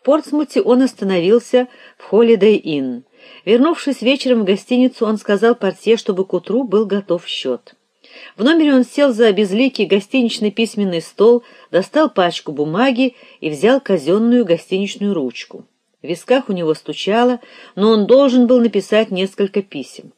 В Портсмуте он остановился в Holiday Inn. Вернувшись вечером в гостиницу, он сказал портье, чтобы к утру был готов счет. В номере он сел за безликий гостиничный письменный стол, достал пачку бумаги и взял казенную гостиничную ручку. В висках у него стучало, но он должен был написать несколько писем.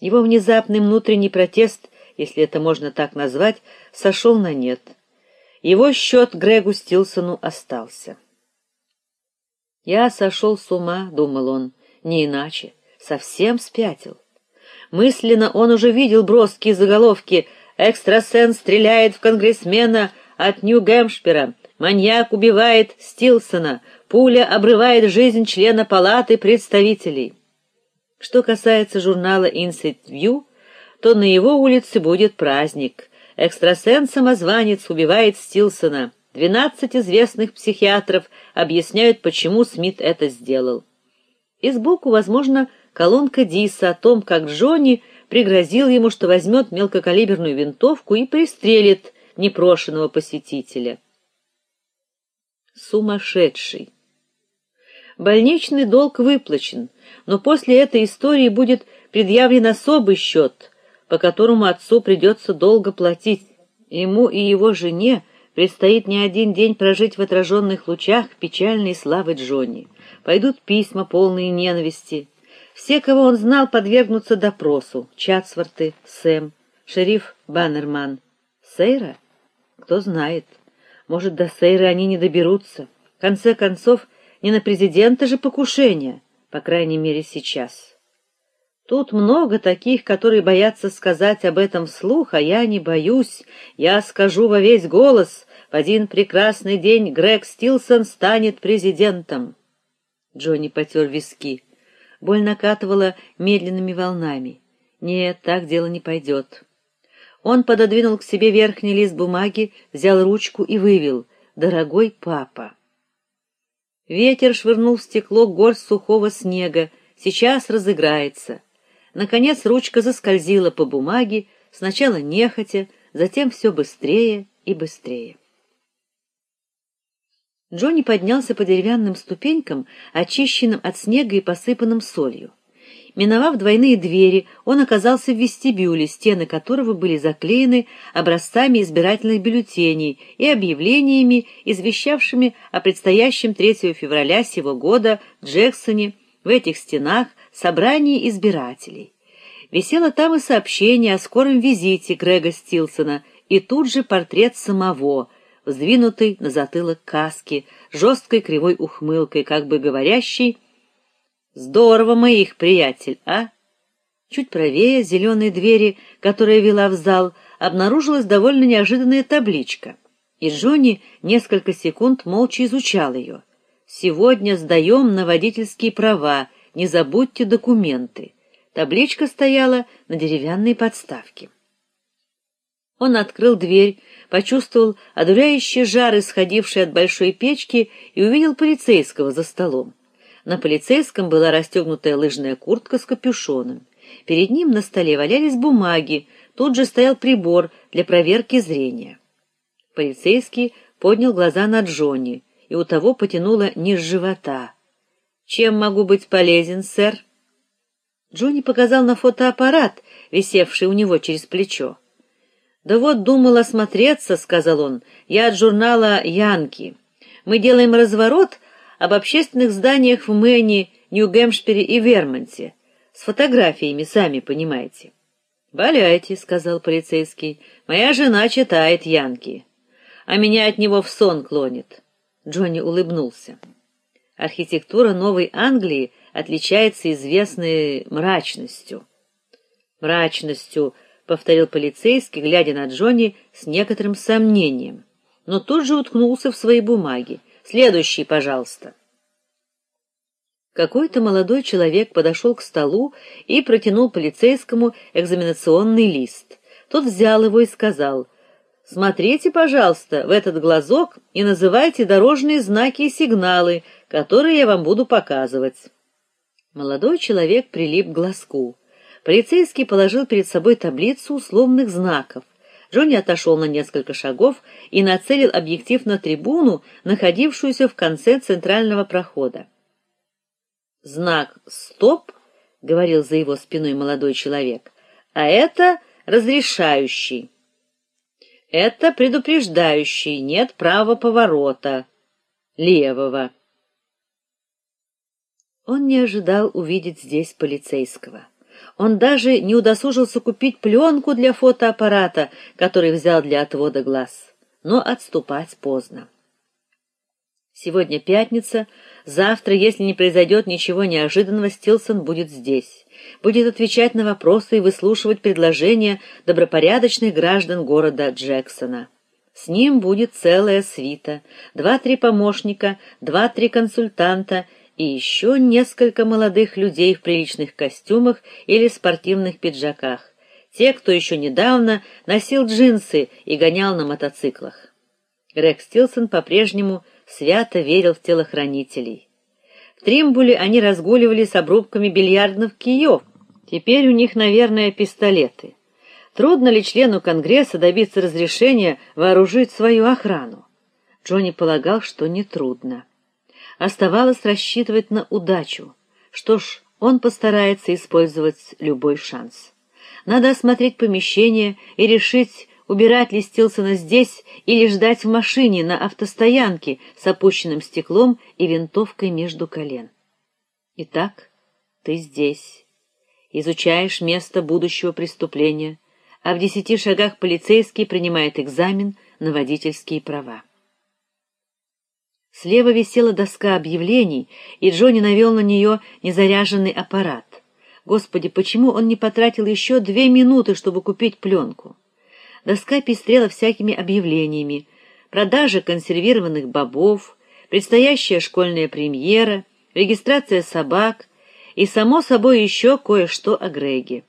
Его внезапный внутренний протест, если это можно так назвать, сошел на нет. Его счет Грегу Стилсону остался. Я сошел с ума, думал он, не иначе, совсем спятил. Мысленно он уже видел броские заголовки: "Экстрасенс стреляет в конгрессмена от Нью-Гэмпшира", "Маньяк убивает Стилсона", "Пуля обрывает жизнь члена палаты представителей". Что касается журнала Inside View, то на его улице будет праздник. Экстрасенс-самозванец убивает Стилсона. Двенадцать известных психиатров объясняют, почему Смит это сделал. И сбоку, возможно, колонка Диса о том, как Джонни пригрозил ему, что возьмет мелкокалиберную винтовку и пристрелит непрошенного посетителя. Сумасшедший. Больничный долг выплачен, но после этой истории будет предъявлен особый счет, по которому отцу придется долго платить. Ему и его жене предстоит не один день прожить в отраженных лучах печальной славы Джонни. Пойдут письма полные ненависти, все, кого он знал, подвергнутся допросу: Чатсворты, Сэм, шериф Баннерман, Сейра. Кто знает, может, до Сейры они не доберутся. В конце концов, не на президента же покушение, по крайней мере, сейчас. Тут много таких, которые боятся сказать об этом вслух, а я не боюсь. Я скажу во весь голос: в один прекрасный день Грег Стилсон станет президентом. Джонни потер виски. Боль накатывала медленными волнами. Нет, так дело не пойдет. Он пододвинул к себе верхний лист бумаги, взял ручку и вывел: "Дорогой папа". Ветер швырнул в стекло горсть сухого снега, сейчас разыграется. Наконец ручка заскользила по бумаге, сначала нехотя, затем все быстрее и быстрее. Джонни поднялся по деревянным ступенькам, очищенным от снега и посыпанным солью. Миновав двойные двери, он оказался в вестибюле, стены которого были заклеены образцами избирательных бюллетеней и объявлениями, извещавшими о предстоящем 3 февраля сего года Джексоне в этих стенах собрании избирателей. Висело там и сообщение о скором визите Грега Стилсона и тут же портрет самого сдвинутой на затылок каски, жесткой кривой ухмылкой, как бы говорящей: "Здорово мы их, приятель, а?" Чуть правее зеленой двери, которая вела в зал, обнаружилась довольно неожиданная табличка. И Джонни несколько секунд молча изучал ее. Сегодня сдаем на водительские права, не забудьте документы. Табличка стояла на деревянной подставке. Он открыл дверь, почувствовал одуряющий жар, исходивший от большой печки, и увидел полицейского за столом. На полицейском была расстегнутая лыжная куртка с капюшоном. Перед ним на столе валялись бумаги, тут же стоял прибор для проверки зрения. Полицейский поднял глаза на Джонни, и у того потянуло низ живота. Чем могу быть полезен, сэр? Джонни показал на фотоаппарат, висевший у него через плечо. Да вот думал осмотреться, сказал он. Я от журнала Янки. Мы делаем разворот об общественных зданиях в Мэне, Нью-Гэмпшире и Вермонте с фотографиями, сами понимаете. "Валяйте", сказал полицейский. "Моя жена читает Янки, а меня от него в сон клонит". Джонни улыбнулся. Архитектура Новой Англии отличается известной мрачностью. Мрачностью повторил полицейский, глядя на Джонни с некоторым сомнением, но тут же уткнулся в свои бумаги. Следующий, пожалуйста. Какой-то молодой человек подошел к столу и протянул полицейскому экзаменационный лист. Тот взял его и сказал: "Смотрите, пожалуйста, в этот глазок и называйте дорожные знаки и сигналы, которые я вам буду показывать". Молодой человек прилип к глазку. Полицейский положил перед собой таблицу условных знаков. Джонни отошел на несколько шагов и нацелил объектив на трибуну, находившуюся в конце центрального прохода. Знак стоп, говорил за его спиной молодой человек. А это разрешающий. Это предупреждающий, нет права поворота левого. Он не ожидал увидеть здесь полицейского. Он даже не удосужился купить пленку для фотоаппарата, который взял для отвода глаз. Но отступать поздно. Сегодня пятница, завтра, если не произойдет ничего неожиданного, Стилсон будет здесь. Будет отвечать на вопросы и выслушивать предложения добропорядочных граждан города Джексона. С ним будет целая свита, два-три помощника, два-три консультанта и еще несколько молодых людей в приличных костюмах или спортивных пиджаках. Те, кто еще недавно носил джинсы и гонял на мотоциклах. Рекс Стилсон по-прежнему свято верил в телохранителей. В Тримбуле они разгуливали с обрубками бильярдных киев. Теперь у них, наверное, пистолеты. Трудно ли члену Конгресса добиться разрешения вооружить свою охрану? Джонни полагал, что не трудно. Оставалось рассчитывать на удачу. Что ж, он постарается использовать любой шанс. Надо осмотреть помещение и решить, убирать ли Стилсона здесь или ждать в машине на автостоянке с опущенным стеклом и винтовкой между колен. Итак, ты здесь. Изучаешь место будущего преступления, а в десяти шагах полицейский принимает экзамен на водительские права. Слева висела доска объявлений, и Джонни навел на нее незаряженный аппарат. Господи, почему он не потратил еще две минуты, чтобы купить пленку? Доска пестрела всякими объявлениями: продажа консервированных бобов, предстоящая школьная премьера, регистрация собак и само собой еще кое-что о Греге.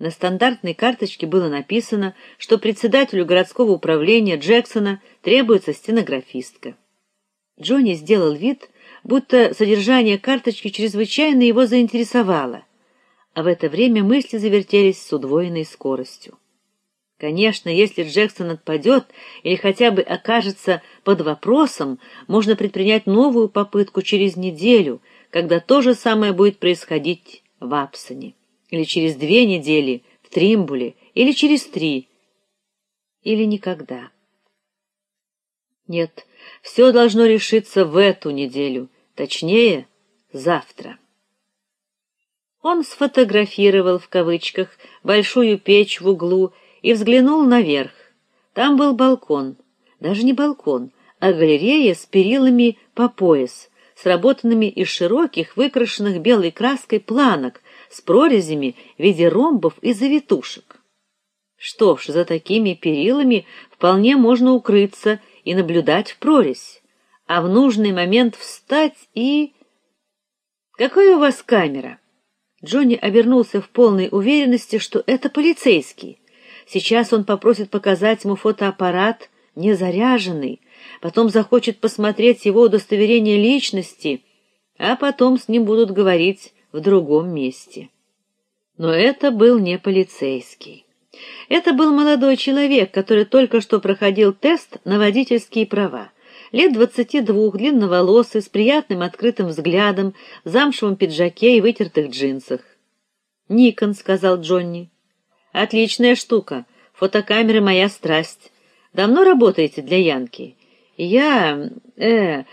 На стандартной карточке было написано, что председателю городского управления Джексона требуется стенографистка. Джонни сделал вид, будто содержание карточки чрезвычайно его заинтересовало, а в это время мысли завертелись с удвоенной скоростью. Конечно, если Джексон отпадет или хотя бы окажется под вопросом, можно предпринять новую попытку через неделю, когда то же самое будет происходить в Апсоне, или через две недели в Тримбуле, или через три, или никогда. Нет, все должно решиться в эту неделю, точнее, завтра. Он сфотографировал в кавычках большую печь в углу и взглянул наверх. Там был балкон, даже не балкон, а галерея с перилами по пояс, сработанными из широких, выкрашенных белой краской планок с прорезями в виде ромбов и завитушек. Что ж, за такими перилами вполне можно укрыться и наблюдать в прорезь, а в нужный момент встать и Какая у вас камера? Джонни обернулся в полной уверенности, что это полицейский. Сейчас он попросит показать ему фотоаппарат незаряженный, потом захочет посмотреть его удостоверение личности, а потом с ним будут говорить в другом месте. Но это был не полицейский. Это был молодой человек, который только что проходил тест на водительские права. Лет двадцати двух, длинноволосый, с приятным открытым взглядом, в замшевом пиджаке и вытертых джинсах. "Никон", сказал Джонни. Отличная штука. Фотокамеры моя страсть. Давно работаете для Янки? Я, э,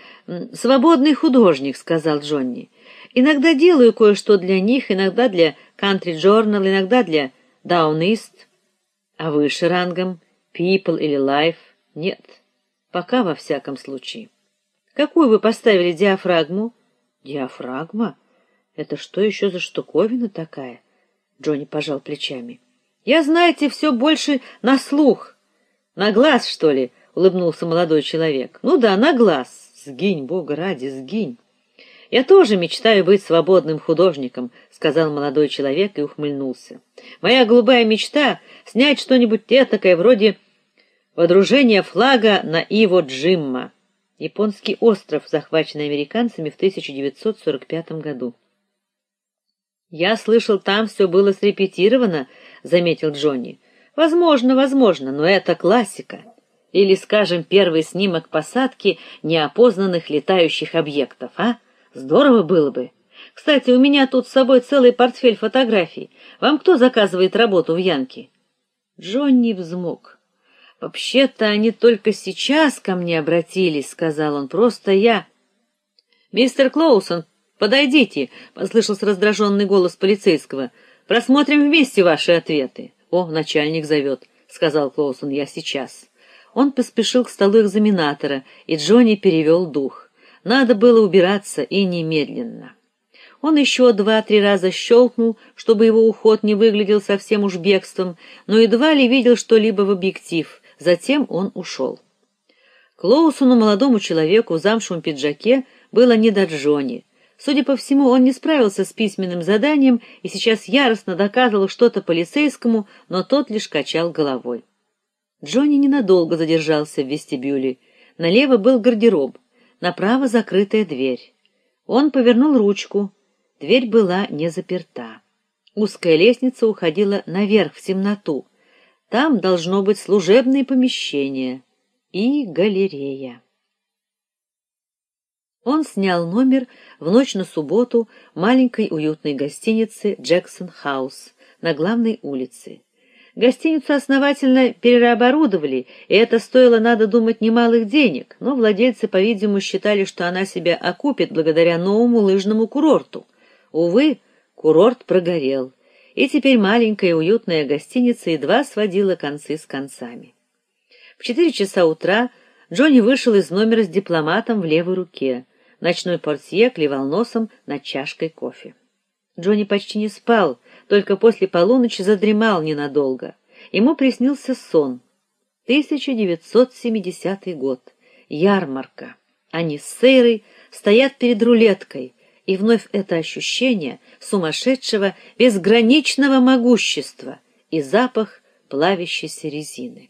свободный художник, сказал Джонни. Иногда делаю кое-что для них, иногда для Country Journal, иногда для Down East. А выше рангом People или Life? Нет. Пока во всяком случае. Какую вы поставили диафрагму? Диафрагма? Это что еще за штуковина такая? Джонни пожал плечами. Я, знаете, все больше на слух. На глаз, что ли? улыбнулся молодой человек. Ну да, на глаз. Сгинь, Бога ради, сгинь. Я тоже мечтаю быть свободным художником, сказал молодой человек и ухмыльнулся. Моя голубая мечта снять что-нибудь этакое вроде водружения флага на Иво Джимма, японский остров, захваченный американцами в 1945 году. Я слышал, там все было срепетировано, заметил Джонни. Возможно, возможно, но это классика. Или, скажем, первый снимок посадки неопознанных летающих объектов, а? Здорово было бы. Кстати, у меня тут с собой целый портфель фотографий. Вам кто заказывает работу в Янке? Джонни взмок. Вообще-то они только сейчас ко мне обратились, сказал он. Просто я Мистер Клоусон, подойдите, послышался раздраженный голос полицейского. Просмотрим вместе ваши ответы. О, начальник зовет», — сказал Клоусон. Я сейчас. Он поспешил к столу экзаменатора, и Джонни перевел дух. Надо было убираться и немедленно. Он еще два-три раза щелкнул, чтобы его уход не выглядел совсем уж бегством, но едва ли видел что-либо в объектив. Затем он ушел. Клоусону, молодому человеку в замшевом пиджаке, было не до Джонни. Судя по всему, он не справился с письменным заданием и сейчас яростно доказывал что-то полицейскому, но тот лишь качал головой. Джонни ненадолго задержался в вестибюле. Налево был гардероб, направо закрытая дверь. Он повернул ручку. Дверь была не заперта. Узкая лестница уходила наверх в темноту. Там должно быть служебное помещение и галерея. Он снял номер в ночь на субботу маленькой уютной гостинице Джексон Хаус на главной улице. Гостиницу основательно переоборудовали, и это стоило, надо думать, немалых денег, но владельцы, по-видимому, считали, что она себя окупит благодаря новому лыжному курорту. Увы, курорт прогорел, и теперь маленькая уютная гостиница едва сводила концы с концами. В четыре часа утра Джонни вышел из номера с дипломатом в левой руке. Ночной портье клевал носом над чашкой кофе. Джонни почти не спал, только после полуночи задремал ненадолго. Ему приснился сон. 1970 год. Ярмарка. Они с Сейрой стоят перед рулеткой, и вновь это ощущение сумасшедшего, безграничного могущества и запах плавящейся резины.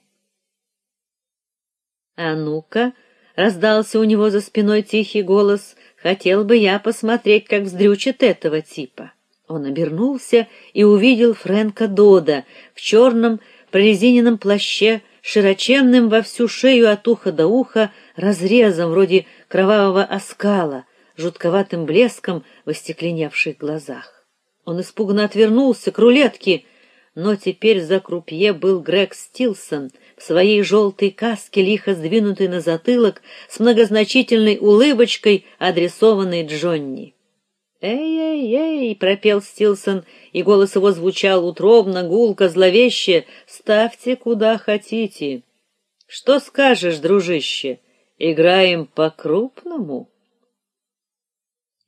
А ну-ка, раздался у него за спиной тихий голос. Хотел бы я посмотреть, как вздрючит этого типа. Он обернулся и увидел Фрэнка Дода в черном прорезиненном плаще, широченным во всю шею от уха до уха, разрезом вроде кровавого оскала, жутковатым блеском в остекленевших глазах. Он испуганно отвернулся к рулетке, но теперь за крупье был Грег Стилсон в своей желтой каске, лихо сдвинутой на затылок, с многозначительной улыбочкой, адресованной Джонни. «Эй-эй-эй!» — пропел Стилсон, и голос его звучал утробно, гулко, зловеще. «Ставьте куда хотите». «Что скажешь, дружище? Играем по-крупному?»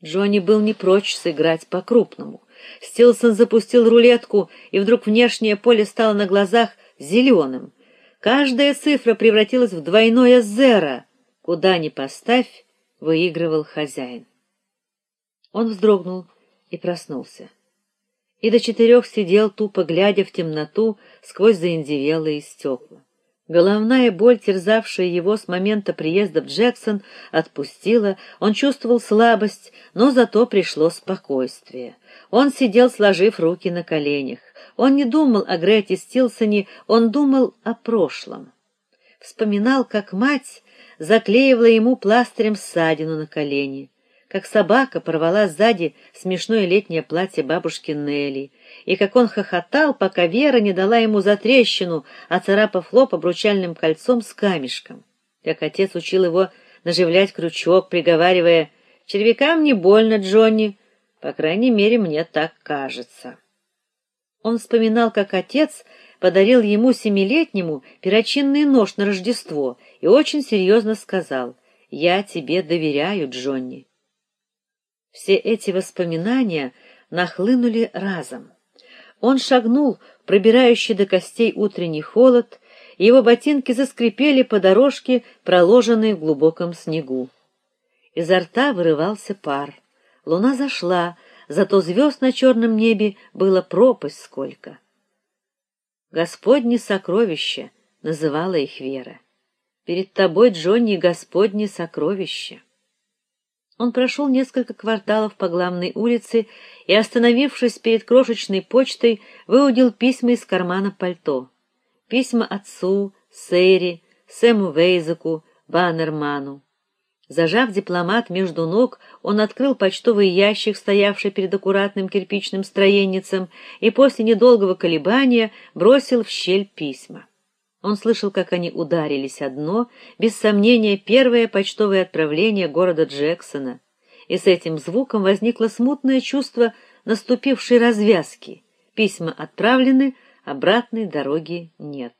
Джонни был не прочь сыграть по-крупному. Стилсон запустил рулетку, и вдруг внешнее поле стало на глазах зеленым. Каждая цифра превратилась в двойное зеро. Куда ни поставь, выигрывал хозяин. Он вздрогнул и проснулся. И до четырех сидел тупо глядя в темноту сквозь заиндевелые стекла. Головная боль, терзавшая его с момента приезда в Джексон, отпустила. Он чувствовал слабость, но зато пришло спокойствие. Он сидел, сложив руки на коленях. Он не думал о Грете Стилсоне, он думал о прошлом. Вспоминал, как мать заклеивала ему пластырем ссадину на колени, как собака порвала сзади смешное летнее платье бабушки Нелли, и как он хохотал, пока Вера не дала ему затрещину, оцарапав лоб обручальным кольцом с камешком. Как отец учил его наживлять крючок, приговаривая: "Червякам не больно, Джонни, по крайней мере, мне так кажется". Он вспоминал, как отец подарил ему семилетнему перочинный нож на Рождество и очень серьезно сказал: "Я тебе доверяю, Джонни". Все эти воспоминания нахлынули разом. Он шагнул пробирающий до костей утренний холод, и его ботинки заскрипели по дорожке, проложенной в глубоком снегу. Изо рта вырывался пар. Луна зашла, зато звезд на черном небе было пропасть сколько. Господни сокровища называла их Вера. Перед тобой, Джонни, Господни сокровища. Он прошел несколько кварталов по главной улице и, остановившись перед крошечной почтой, выудил письма из кармана пальто. Письма отцу, Сэри, Сэму Вейзаку, Баннерману. Зажав дипломат между ног, он открыл почтовый ящик, стоявший перед аккуратным кирпичным строенницем, и после недолгого колебания бросил в щель письма. Он слышал, как они ударились одно, без сомнения, первое почтовое отправление города Джексона, и с этим звуком возникло смутное чувство наступившей развязки. Письма отправлены, обратной дороги нет.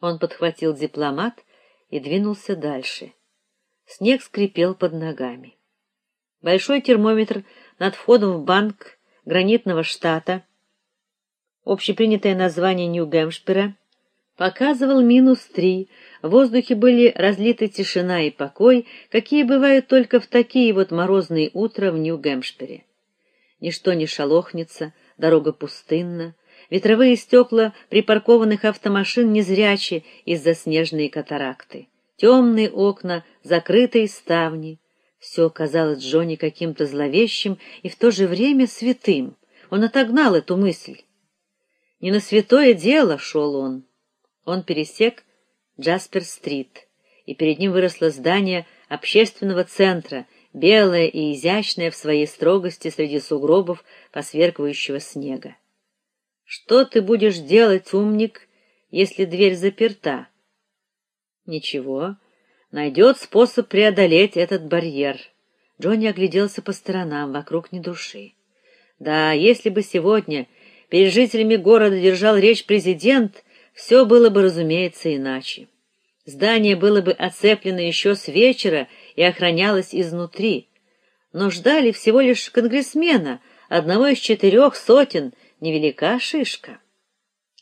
Он подхватил дипломат и двинулся дальше. Снег скрипел под ногами. Большой термометр над входом в банк гранитного штата, общепринятое название Нью-Гэмпшира, показывал минус три. В воздухе были разлиты тишина и покой, какие бывают только в такие вот морозные утра в Нью-Гэмпшире. Ничто не шалохнется, дорога пустынна, ветровые стекла припаркованных автомашин незрячи из-за снежной катаракты темные окна, закрытые ставни. Все казалось Джонни каким-то зловещим и в то же время святым. Он отогнал эту мысль. Не на святое дело шел он. Он пересек Джаспер-стрит, и перед ним выросло здание общественного центра, белое и изящное в своей строгости среди сугробов посверкивающего снега. Что ты будешь делать, умник, если дверь заперта? Ничего, найдет способ преодолеть этот барьер. Джонни огляделся по сторонам, вокруг ни души. Да, если бы сегодня перед жителями города держал речь президент, все было бы, разумеется, иначе. Здание было бы оцеплено еще с вечера и охранялось изнутри. Но ждали всего лишь конгрессмена, одного из четырех сотен, невелика шишка.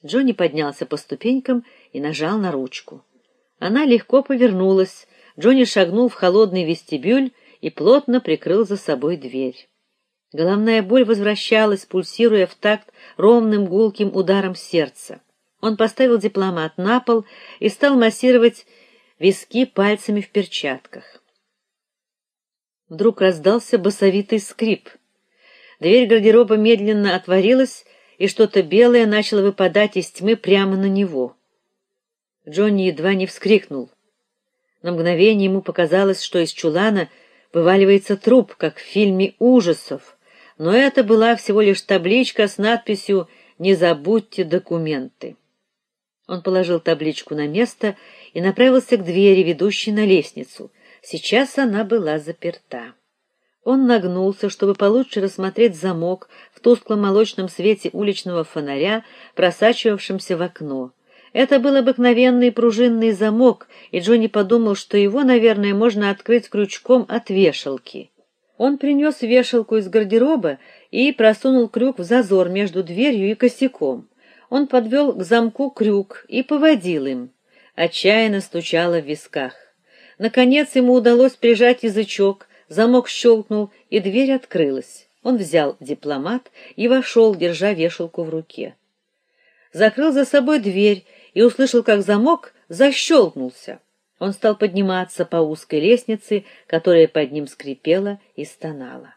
Джонни поднялся по ступенькам и нажал на ручку. Она легко повернулась. Джонни шагнул в холодный вестибюль и плотно прикрыл за собой дверь. Головная боль возвращалась, пульсируя в такт ровным гулким ударом сердца. Он поставил дипломат на пол и стал массировать виски пальцами в перчатках. Вдруг раздался басовитый скрип. Дверь гардероба медленно отворилась, и что-то белое начало выпадать из тьмы прямо на него. Джонни едва не вскрикнул. На мгновение ему показалось, что из чулана вываливается труп, как в фильме ужасов, но это была всего лишь табличка с надписью «Не забудьте документы». Он положил табличку на место и направился к двери, ведущей на лестницу. Сейчас она была заперта. Он нагнулся, чтобы получше рассмотреть замок в тусклом молочном свете уличного фонаря, просачивавшемся в окно. Это был обыкновенный пружинный замок, и Джонни подумал, что его, наверное, можно открыть крючком от вешалки. Он принес вешалку из гардероба и просунул крюк в зазор между дверью и косяком. Он подвел к замку крюк и поводил им. Отчаянно стучало в висках. Наконец ему удалось прижать язычок, замок щелкнул, и дверь открылась. Он взял дипломат и вошел, держа вешалку в руке. Закрыл за собой дверь и услышал, как замок защелкнулся. Он стал подниматься по узкой лестнице, которая под ним скрипела и стонала.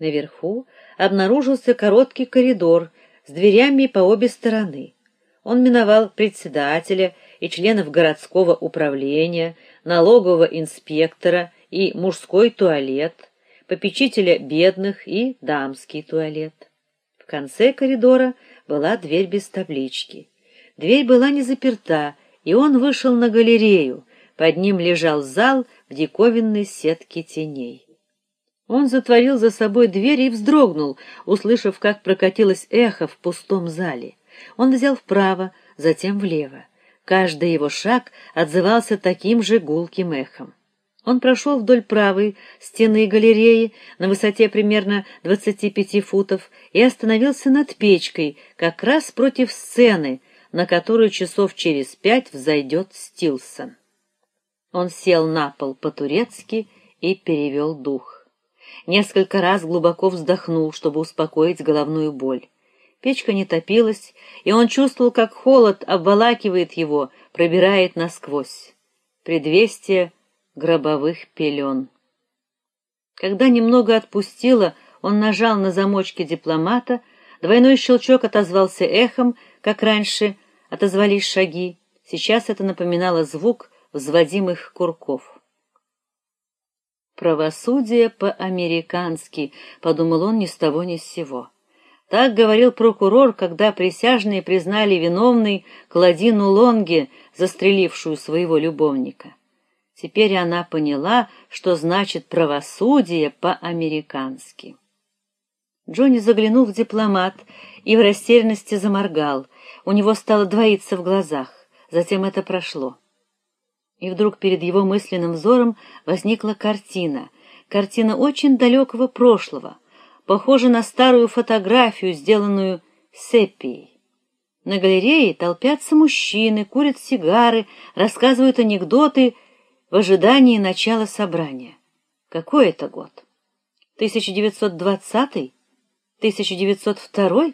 Наверху обнаружился короткий коридор с дверями по обе стороны. Он миновал председателя и членов городского управления, налогового инспектора и мужской туалет, попечителя бедных и дамский туалет. В конце коридора была дверь без таблички. Дверь была не заперта, и он вышел на галерею. Под ним лежал зал в диковинной сетке теней. Он затворил за собой дверь и вздрогнул, услышав, как прокатилось эхо в пустом зале. Он взял вправо, затем влево. Каждый его шаг отзывался таким же гулким эхом. Он прошел вдоль правой стены галереи на высоте примерно 25 футов и остановился над печкой, как раз против сцены, на которую часов через пять взойдет Стилсон. Он сел на пол по-турецки и перевел дух. Несколько раз глубоко вздохнул, чтобы успокоить головную боль. Печка не топилась, и он чувствовал, как холод обволакивает его, пробирает насквозь. Предвестие гробовых пелен. Когда немного отпустило, он нажал на замочке дипломата, двойной щелчок отозвался эхом, как раньше, отозвались шаги. Сейчас это напоминало звук взводимых курков. Правосудие по-американски, подумал он ни с того ни с сего. Так говорил прокурор, когда присяжные признали виновной Кладину Лонге, застрелившую своего любовника. Теперь она поняла, что значит правосудие по-американски. Джонни заглянул в дипломат и в растерянности заморгал. У него стало двоиться в глазах. Затем это прошло. И вдруг перед его мысленным взором возникла картина, картина очень далекого прошлого, похожа на старую фотографию, сделанную сеппией. На галерее толпятся мужчины, курят сигары, рассказывают анекдоты в ожидании начала собрания. Какой это год? 1920? 1902?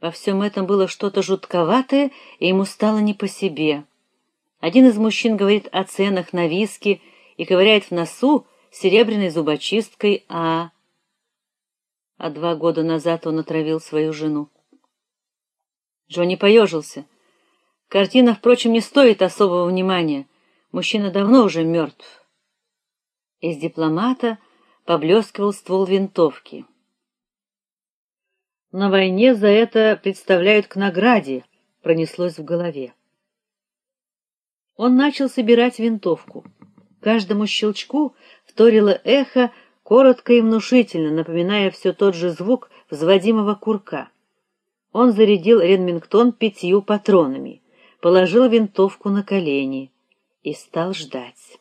Во всем этом было что-то жутковатое, и ему стало не по себе. Один из мужчин говорит о ценах на виски и ковыряет в носу серебряной зубочисткой, а а два года назад он отравил свою жену. Джонни поежился. Картина, впрочем, не стоит особого внимания. Мужчина давно уже мертв. Из дипломата поблескивал ствол винтовки. На войне за это представляют к награде, пронеслось в голове. Он начал собирать винтовку. Каждому щелчку вторило эхо, коротко и внушительно, напоминая все тот же звук взводимого курка. Он зарядил Ремингтон пятью патронами, положил винтовку на колени и стал ждать.